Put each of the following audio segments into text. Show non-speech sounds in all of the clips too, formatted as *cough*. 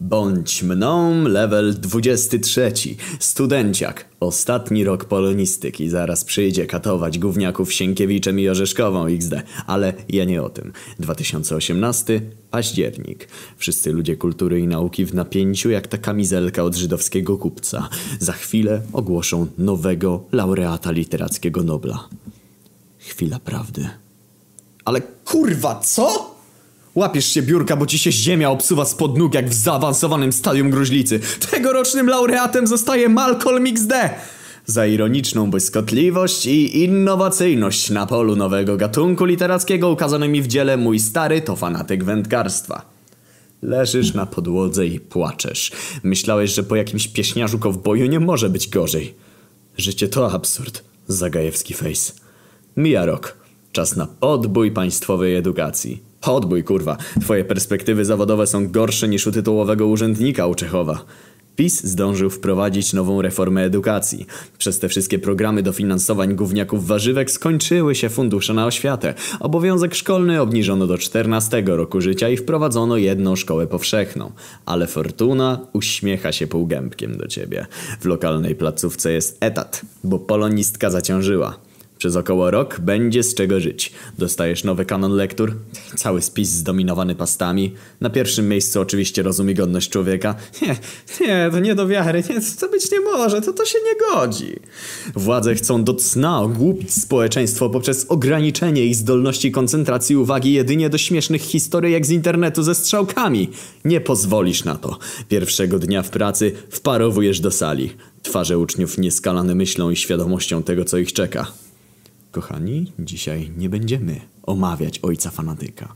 Bądź mną, level 23. Studenciak. Ostatni rok polonistyki. Zaraz przyjdzie katować gówniaków Sienkiewiczem i Orzeszkową XD. Ale ja nie o tym. 2018. Październik. Wszyscy ludzie kultury i nauki w napięciu jak ta kamizelka od żydowskiego kupca. Za chwilę ogłoszą nowego laureata literackiego Nobla. Chwila prawdy. Ale kurwa, co? Łapiesz się biurka, bo ci się ziemia obsuwa spod nóg jak w zaawansowanym stadium gruźlicy. Tegorocznym laureatem zostaje Malcolm XD! Za ironiczną błyskotliwość i innowacyjność na polu nowego gatunku literackiego ukazanymi w dziele Mój stary to fanatyk wędkarstwa. Leżysz na podłodze i płaczesz. Myślałeś, że po jakimś pieśniarzu kowboju nie może być gorzej. Życie to absurd. Zagajewski face. Mija rok. Czas na podbój państwowej edukacji. Podbój, kurwa. Twoje perspektywy zawodowe są gorsze niż u tytułowego urzędnika u Czechowa. PiS zdążył wprowadzić nową reformę edukacji. Przez te wszystkie programy dofinansowań gówniaków warzywek skończyły się fundusze na oświatę. Obowiązek szkolny obniżono do 14 roku życia i wprowadzono jedną szkołę powszechną. Ale fortuna uśmiecha się półgębkiem do ciebie. W lokalnej placówce jest etat, bo polonistka zaciążyła. Przez około rok będzie z czego żyć. Dostajesz nowy kanon lektur, cały spis zdominowany pastami. Na pierwszym miejscu oczywiście rozum i godność człowieka. *laughs* Nie, nie, to nie do wiary, nie, to być nie może, to to się nie godzi. Władze chcą do cna ogłupić społeczeństwo poprzez ograniczenie ich zdolności koncentracji uwagi jedynie do śmiesznych historyjek z internetu ze strzałkami. Nie pozwolisz na to. Pierwszego dnia w pracy wparowujesz do sali. Twarze uczniów nieskalane myślą i świadomością tego, co ich czeka. Kochani, dzisiaj nie będziemy omawiać ojca fanatyka.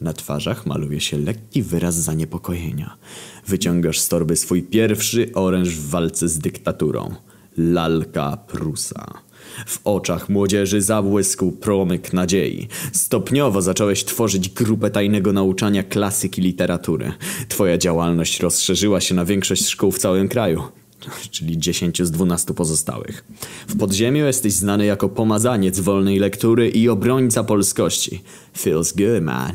Na twarzach maluje się lekki wyraz zaniepokojenia. Wyciągasz z torby swój pierwszy oręż w walce z dyktaturą. Lalka Prusa. W oczach młodzieży zabłysł promyk nadziei. Stopniowo zacząłeś tworzyć grupę tajnego nauczania klasyki literatury. Twoja działalność rozszerzyła się na większość szkół w całym kraju *laughs* czyli 10 z 12 pozostałych. W podziemiu jesteś znany jako pomazaniec wolnej lektury i obrońca polskości. Feels good, man.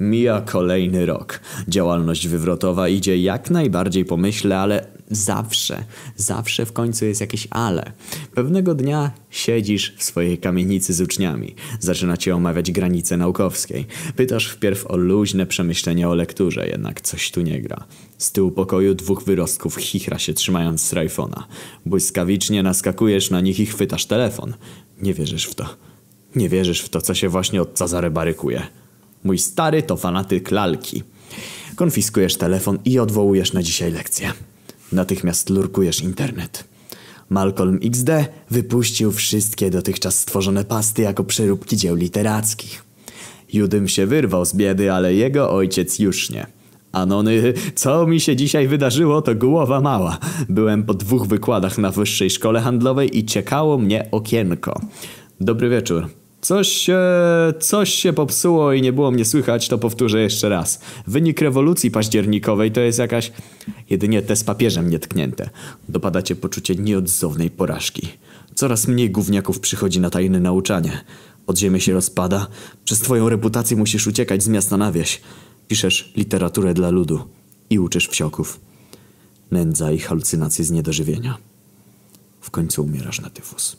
Mija kolejny rok. Działalność wywrotowa idzie jak najbardziej po myśle, ale zawsze, zawsze w końcu jest jakieś ale. Pewnego dnia siedzisz w swojej kamienicy z uczniami. Zaczynacie omawiać granice naukowskiej. Pytasz wpierw o luźne przemyślenia o lekturze, jednak coś tu nie gra. Z tyłu pokoju dwóch wyrostków chichra się trzymając strajfona. Błyskawicznie naskakujesz na nich i chwytasz telefon. Nie wierzysz w to. Nie wierzysz w to, co się właśnie od Cezary barykuje. Mój stary to fanatyk lalki. Konfiskujesz telefon i odwołujesz na dzisiaj lekcję. Natychmiast lurkujesz internet. Malcolm XD wypuścił wszystkie dotychczas stworzone pasty jako przeróbki dzieł literackich. Judym się wyrwał z biedy, ale jego ojciec już nie. Anony, co mi się dzisiaj wydarzyło, to głowa mała. Byłem po dwóch wykładach na wyższej szkole handlowej i ciekało mnie okienko. Dobry wieczór. Coś się, coś się popsuło i nie było mnie słychać, to powtórzę jeszcze raz. Wynik rewolucji październikowej to jest jakaś... Jedynie te z papieżem nietknięte. Dopada cię poczucie nieodzownej porażki. Coraz mniej gówniaków przychodzi na tajne nauczanie. Podziemie się rozpada. Przez twoją reputację musisz uciekać z miasta na wieś. Piszesz literaturę dla ludu i uczysz wsioków. Nędza i halucynacje z niedożywienia. W końcu umierasz na tyfus.